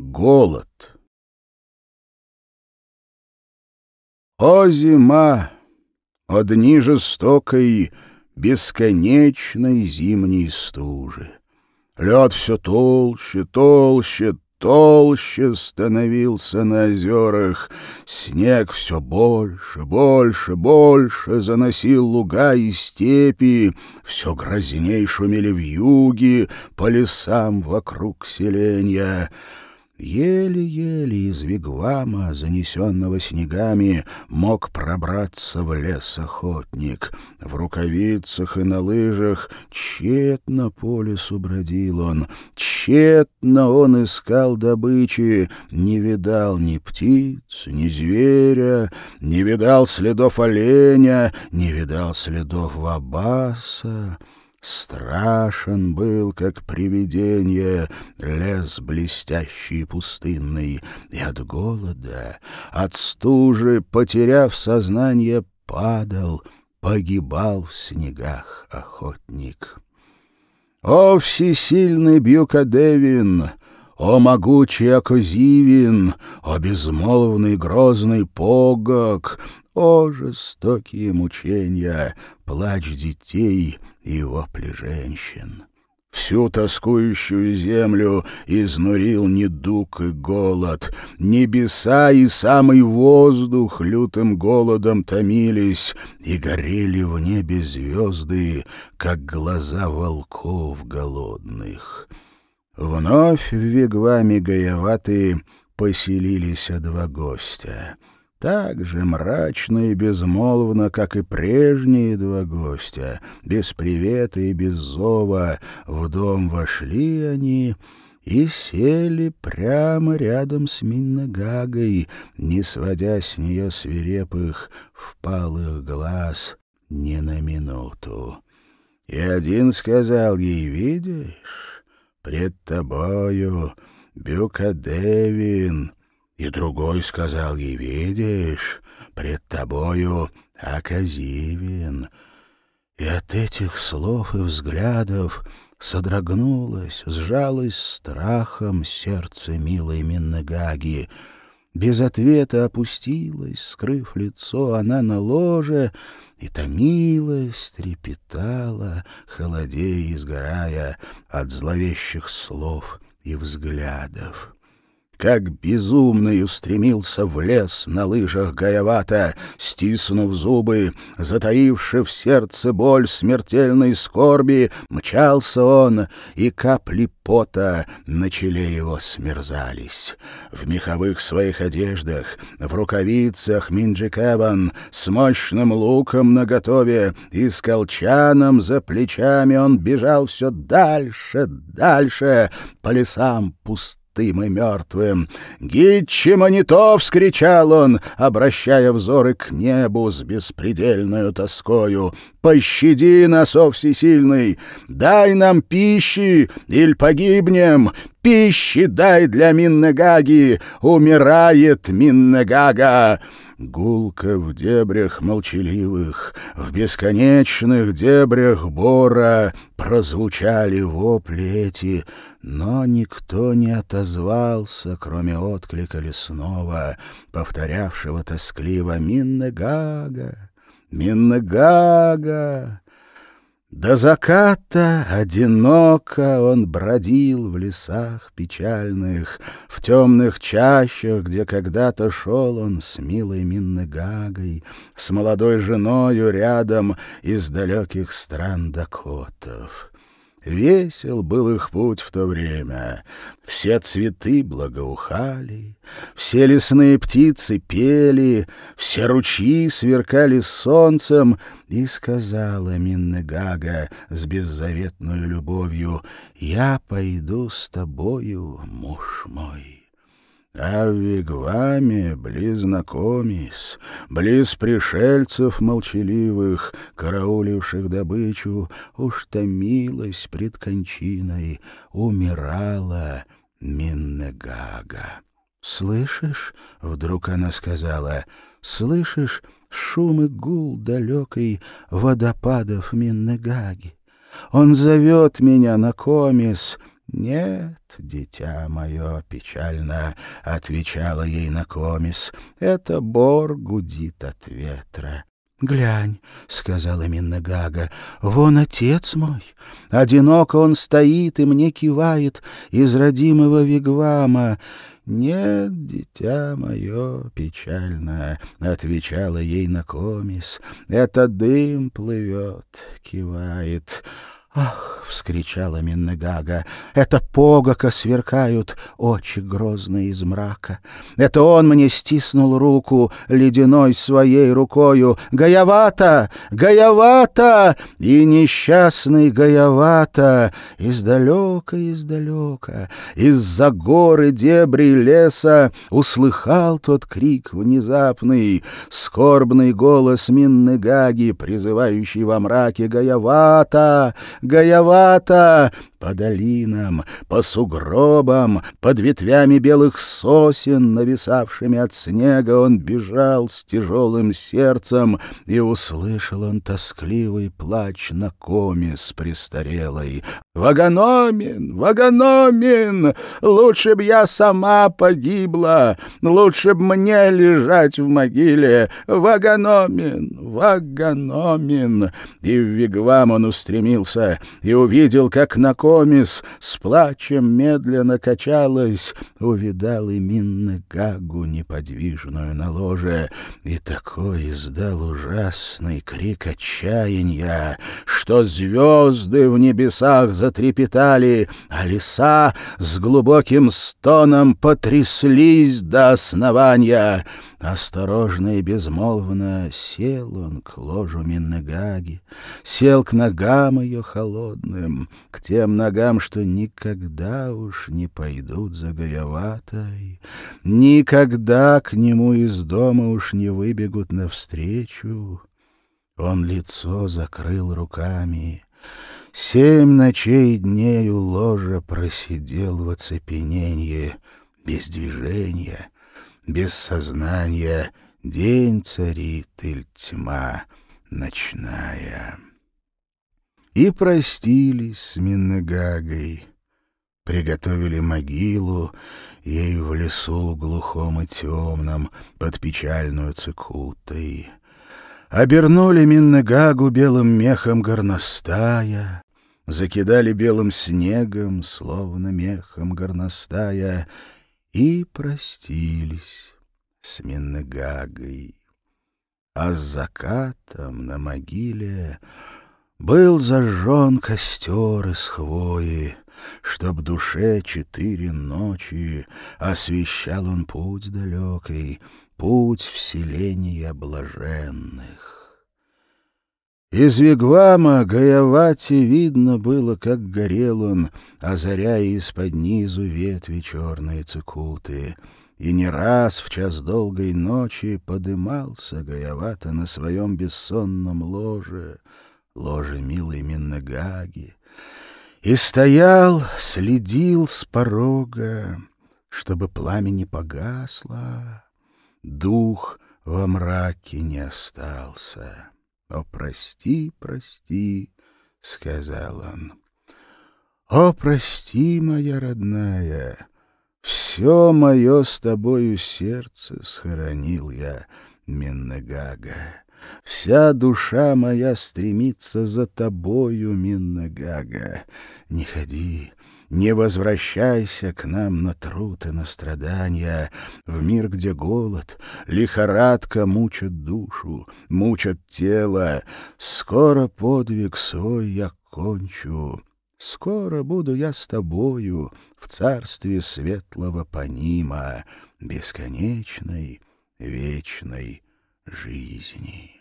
Голод. О, зима! О, дни жестокой, бесконечной зимней стужи! Лед все толще, толще, толще становился на озерах, снег все больше, больше, больше заносил луга и степи, все грозней шумели в юге по лесам вокруг селения — Еле-еле из вигвама, занесенного снегами, мог пробраться в лес охотник. В рукавицах и на лыжах тщетно по лесу бродил он, тщетно он искал добычи, не видал ни птиц, ни зверя, не видал следов оленя, не видал следов вабаса. Страшен был, как привидение, лес блестящий и пустынный, и от голода, от стужи, потеряв сознание, падал, погибал в снегах охотник. О, всесильный Бьюкадевин! О, могучий Акозивин! О, безмолвный грозный Погок! О, жестокие мучения, плач детей — и вопли женщин. Всю тоскующую землю изнурил недуг и голод. Небеса и самый воздух лютым голодом томились, и горели в небе звезды, как глаза волков голодных. Вновь в вигваме Гаяваты поселились два гостя — так же мрачно и безмолвно, как и прежние два гостя, без привета и без зова, в дом вошли они и сели прямо рядом с Миннагагой, не сводя с нее свирепых, впалых глаз ни на минуту. И один сказал ей, «Видишь, пред тобою Бюкадевин, и другой сказал ей, «Видишь, пред тобою Аказивин». И от этих слов и взглядов содрогнулось, сжалось страхом сердце милой Миннегаги. Без ответа опустилась, скрыв лицо, она на ложе и томилась, трепетала, холодея и сгорая от зловещих слов и взглядов как безумный устремился в лес на лыжах Гаявата, стиснув зубы, затаивши в сердце боль смертельной скорби, мчался он, и капли пота на челе его смерзались. В меховых своих одеждах, в рукавицах Минджикеван, с мощным луком наготове и с колчаном за плечами он бежал все дальше, дальше, по лесам пустым пустым и мертвым. «Гитчи Манитов!» — вскричал он, обращая взоры к небу с беспредельной тоскою. «Пощади нас, о всесильный! Дай нам пищи, или погибнем! Пищи дай для Миннегаги! Умирает Миннегага!» Гулко в дебрях молчаливых, в бесконечных дебрях бора прозвучали вопли эти, но никто не отозвался, кроме отклика лесного, повторявшего тоскливо «Миннегага! Миннегага!» До заката одиноко он бродил в лесах печальных, В темных чащах, где когда-то шел он с милой Миннегагой, С молодой женою рядом из далеких стран Дакотов. Весел был их путь в то время. Все цветы благоухали, все лесные птицы пели, все ручьи сверкали солнцем, и сказала Миннегага с беззаветной любовью, «Я пойду с тобою, муж мой». А в вигваме, близ знакомись, близ пришельцев молчаливых, карауливших добычу, уж томилась пред кончиной, умирала Миннегага. «Слышишь?» — вдруг она сказала, «слышишь шум и гул далекой водопадов Миннегаги? Он зовет меня на комис, «Нет, дитя мое, печально», — отвечала ей Накомис, — «это бор гудит от ветра». «Глянь», — сказала Миннегага, — «вон отец мой. Одиноко он стоит и мне кивает из родимого вигвама. «Нет, дитя мое печальное», — отвечала ей Накомис, — «это дым плывет, кивает». «Ах!» — вскричала Миннегага. «Это погока сверкают очи грозные из мрака. Это он мне стиснул руку ледяной своей рукою. Гаявата! Гаявата!» И несчастный Гаявата издалека, издалека, из-за горы дебри леса услыхал тот крик внезапный, скорбный голос Миннегаги, призывающий во мраке «Гаявата! Гаявата! По долинам, по сугробам, под ветвями белых сосен, нависавшими от снега, он бежал с тяжелым сердцем, и услышал он тоскливый плач на коме с престарелой. «Вагономин! Вагономин! Лучше б я сама погибла! Лучше б мне лежать в могиле! Вагономин! Вагономин!» И в вигвам он устремился и увидел, как на Комис с плачем медленно качалась, увидал и Минны Гагу неподвижную на ложе, и такой издал ужасный крик отчаяния, что звезды в небесах затрепетали, а леса с глубоким стоном потряслись до основания. Осторожно и безмолвно сел он к ложу Миннегаги, сел к ногам ее холодным, к тем ногам, что никогда уж не пойдут за Гаяватой, никогда к нему из дома уж не выбегут навстречу. Он лицо закрыл руками. Семь ночей и дней у ложа просидел в оцепенении, без движения — без сознания день царит или тьма ночная. И простились с Миннегагой, приготовили могилу ей в лесу глухом и темном под печальную цикутой. Обернули Миннегагу белым мехом горностая, закидали белым снегом, словно мехом горностая, и простились с Миннегагой. А с закатом на могиле был зажжен костер из хвои, Чтоб душе четыре ночи освещал он путь далекий, Путь вселения блаженных. Из вигвама Гаявати видно было, как горел он, озаряя из-под низу ветви черные цикуты. И не раз в час долгой ночи подымался Гаявата на своем бессонном ложе, ложе милой Миннагаги, и стоял, следил с порога, чтобы пламя не погасло, дух во мраке не остался. «О, прости, прости», — сказал он. «О, прости, моя родная, все мое с тобою сердце схоронил я, Миннегага. Вся душа моя стремится за тобою, Миннегага. Не ходи, не возвращайся к нам на труд и на страдания, в мир, где голод, лихорадка мучат душу, мучат тело. Скоро подвиг свой я кончу, скоро буду я с тобою в царстве светлого Панима, бесконечной, вечной жизни.